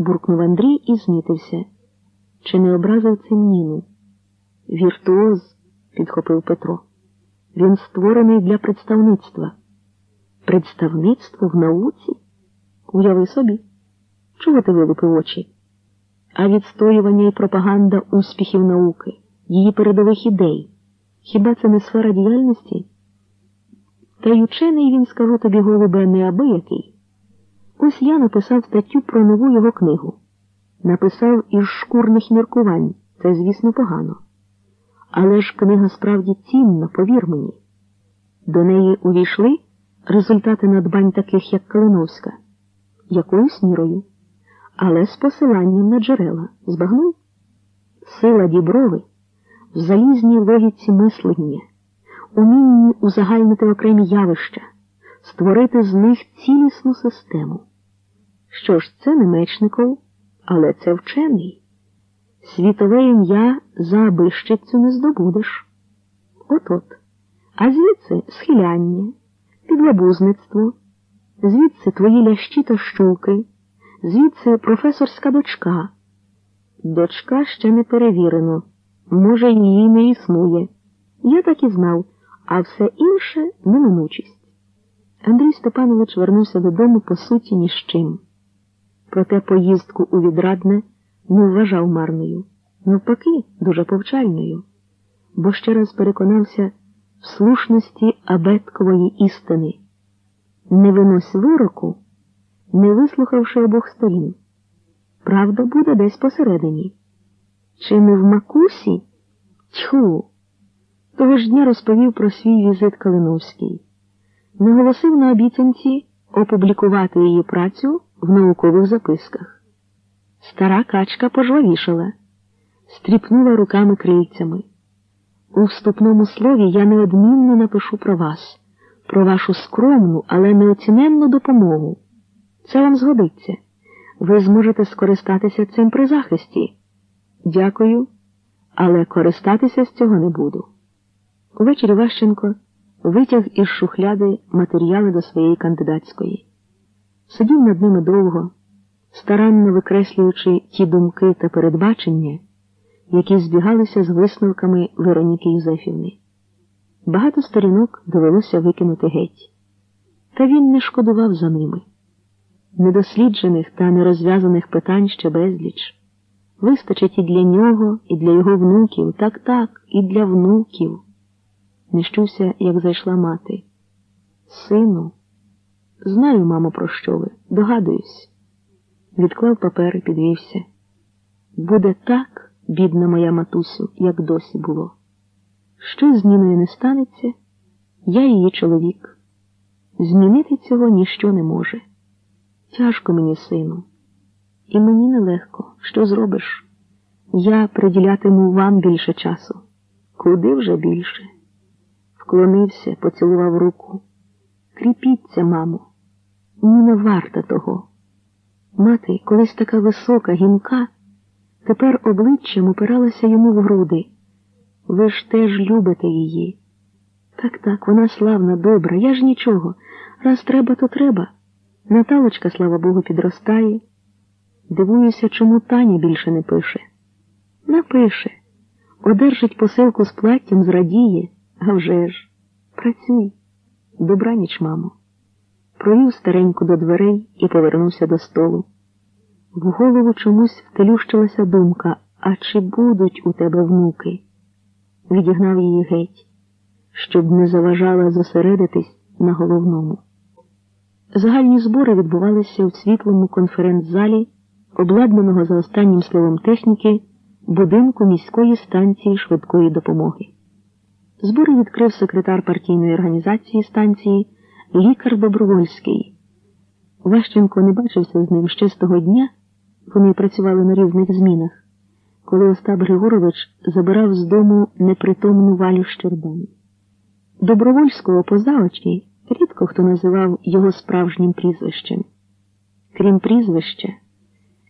буркнув Андрій і знітився. Чи не образив цим Ніну? Віртуоз, підхопив Петро. Він створений для представництва. Представництво в науці? Уяви собі. Чого ти вилупив очі? А відстоювання і пропаганда успіхів науки, її передових ідей. Хіба це не сфера діяльності? Та й учений він, скажу тобі, голубе, неабиякий. Ось я написав статтю про нову його книгу. Написав із шкурних міркувань, це, звісно, погано. Але ж книга справді цінна, повір мені. До неї увійшли результати надбань таких, як Калиновська, якоюсь мірою, але з посиланням на джерела збагнув. Сила діброви в залізній логіці мислення, умінні узагальнити окремі явища, створити з них цілісну систему. Що ж, це не мечников, але це вчений. Світове ім'я за абищицю не здобудеш. От-от. А звідси схиляння, підлабузництво, звідси твої лящі та щуки, звідси професорська дочка. Дочка ще не перевірено. Може, її не існує. Я так і знав, а все інше неминучість. Андрій Степанович вернувся додому по суті ні з чим. Проте поїздку у відрадне не вважав марною, навпаки, дуже повчальною, бо ще раз переконався в слушності абеткової істини не винось вироку, не вислухавши обох сторін. Правда буде десь посередині. Чи не в макусі? Тьху. Того ж дня розповів про свій візит Калиновський. Наголосив на обіцянці опублікувати її працю в наукових записках. Стара качка пожвавішала, стріпнула руками крильцями. У вступному слові я неодмінно напишу про вас, про вашу скромну, але неоціненну допомогу. Це вам згодиться. Ви зможете скористатися цим при захисті. Дякую, але користатися з цього не буду. Увечері Ващенко витяг із шухляди матеріали до своєї кандидатської. Сидів над ними довго, старанно викреслюючи ті думки та передбачення, які збігалися з висновками Вероніки Юзефівни. Багато сторінок довелося викинути геть. Та він не шкодував за ними. Недосліджених та нерозв'язаних питань ще безліч. Вистачить і для нього, і для його внуків, так так, і для внуків. Нещувся, як зайшла мати. Сину, знаю, мамо, про що ви, догадуюсь. Відклав папери, підвівся. Буде так, бідна моя матусю, як досі було. Що з Ніною не станеться, я її чоловік. Змінити цього ніщо не може. Тяжко мені, сину, і мені нелегко. Що зробиш? Я приділятиму вам більше часу. Куди вже більше? Вклонився, поцілував руку. Кріпіться, мамо, Ніна варта того. Мати, колись така висока, гінка, тепер обличчям упиралася йому в груди. Ви ж теж любите її. Так, так, вона славна, добра, я ж нічого. Раз треба, то треба. Наталочка, слава Богу, підростає. Дивуюся, чому Таня більше не пише. Напише, одержить посилку з платтям, зрадіє, а вже ж. Працюй. Добраніч, мамо. Провів стареньку до дверей і повернувся до столу. В голову чомусь втелющилася думка, а чи будуть у тебе внуки? Відігнав її геть, щоб не заважала зосередитись на головному. Загальні збори відбувалися у світлому конференц-залі, обладнаного за останнім словом техніки, будинку міської станції швидкої допомоги. Збори відкрив секретар партійної організації станції лікар Добровольський. Ващенко не бачився з ним ще з того дня, вони працювали на різних змінах, коли Остап Григорович забирав з дому непритомну валю Щербан. Добровольського поза очі рідко хто називав його справжнім прізвищем. Крім прізвища,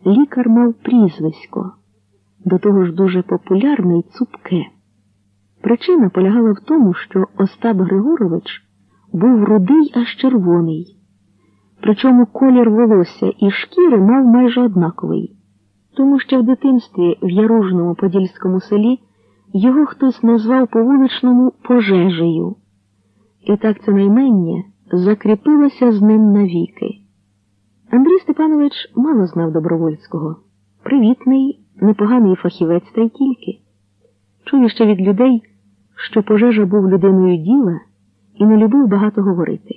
лікар мав прізвисько, до того ж дуже популярне й цупке. Причина полягала в тому, що Остап Григорович був рудий аж червоний, Причому колір волосся і шкіри мав майже однаковий, тому що в дитинстві в Яружному подільському селі його хтось назвав по вуличному пожежею, і так це наймення закріпилося з ним навіки. Андрій Степанович мало знав Добровольського. Привітний, непоганий фахівець та й тільки. Чув ще від людей, що пожежа був людиною діла і не любив багато говорити.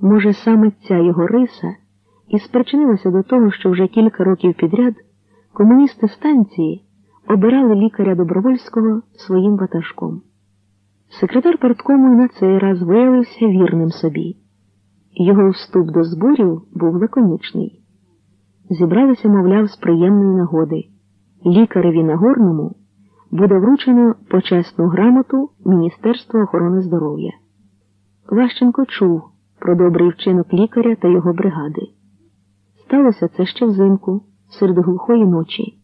Може, саме ця його риса і спричинилася до того, що вже кілька років підряд комуністи станції обирали лікаря Добровольського своїм ватажком. Секретар парткому і на цей раз виявився вірним собі. Його вступ до зборів був лаконічний. Зібралися, мовляв, з приємної нагоди. Лікареві Нагорному буде вручено почесну грамоту Міністерства охорони здоров'я. Ващенко чув про добрий вчинок лікаря та його бригади. Сталося це ще взимку, серед глухої ночі.